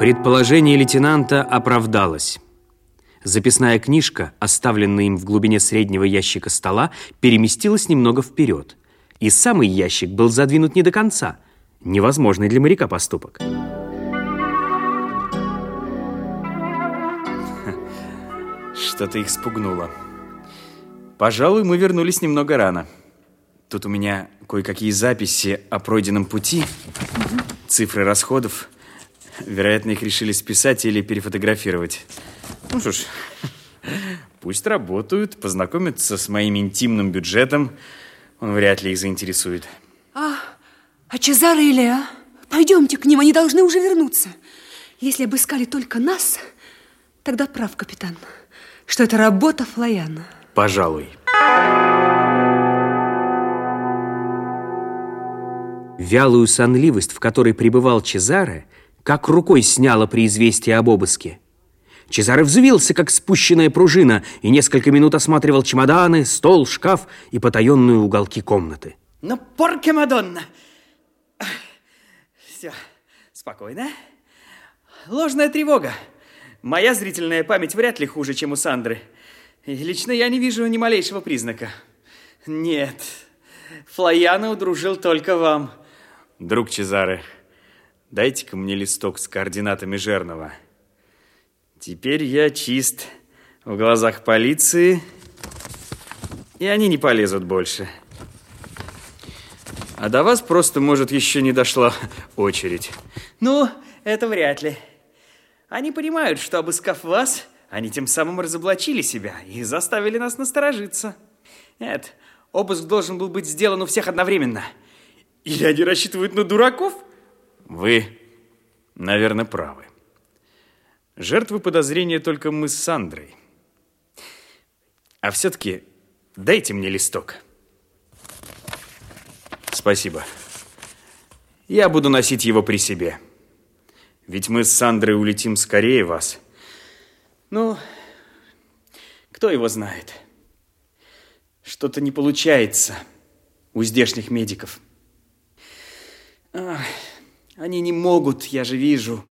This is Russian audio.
Предположение лейтенанта оправдалось. Записная книжка, оставленная им в глубине среднего ящика стола, переместилась немного вперед. И самый ящик был задвинут не до конца. Невозможный для моряка поступок. Что-то их спугнуло. Пожалуй, мы вернулись немного рано. Тут у меня кое-какие записи о пройденном пути, цифры расходов. Вероятно, их решили списать или перефотографировать. Ну что ж, пусть работают, познакомятся с моим интимным бюджетом. Он вряд ли их заинтересует. А, а Чезаро и Леа? Пойдемте к ним, они должны уже вернуться. Если обыскали только нас, тогда прав капитан, что это работа Флояна. Пожалуй. Вялую сонливость, в которой пребывал Чезаре, как рукой сняло при известии об обыске. Чезаре взвился, как спущенная пружина, и несколько минут осматривал чемоданы, стол, шкаф и потаенные уголки комнаты. Ну, порке Мадонна! Все, спокойно. Ложная тревога. Моя зрительная память вряд ли хуже, чем у Сандры. И лично я не вижу ни малейшего признака. Нет, Флояна удружил только вам. Друг Чезаре, дайте-ка мне листок с координатами Жернова. Теперь я чист в глазах полиции, и они не полезут больше. А до вас просто, может, еще не дошла очередь. Ну, это вряд ли. Они понимают, что, обыскав вас, они тем самым разоблачили себя и заставили нас насторожиться. Нет, обыск должен был быть сделан у всех одновременно. Или они рассчитывают на дураков? Вы, наверное, правы. Жертвы подозрения только мы с Сандрой. А все-таки дайте мне листок. Спасибо. Я буду носить его при себе. Ведь мы с Сандрой улетим скорее вас. Ну, кто его знает? Что-то не получается у здешних медиков. Ах, они не могут, я же вижу.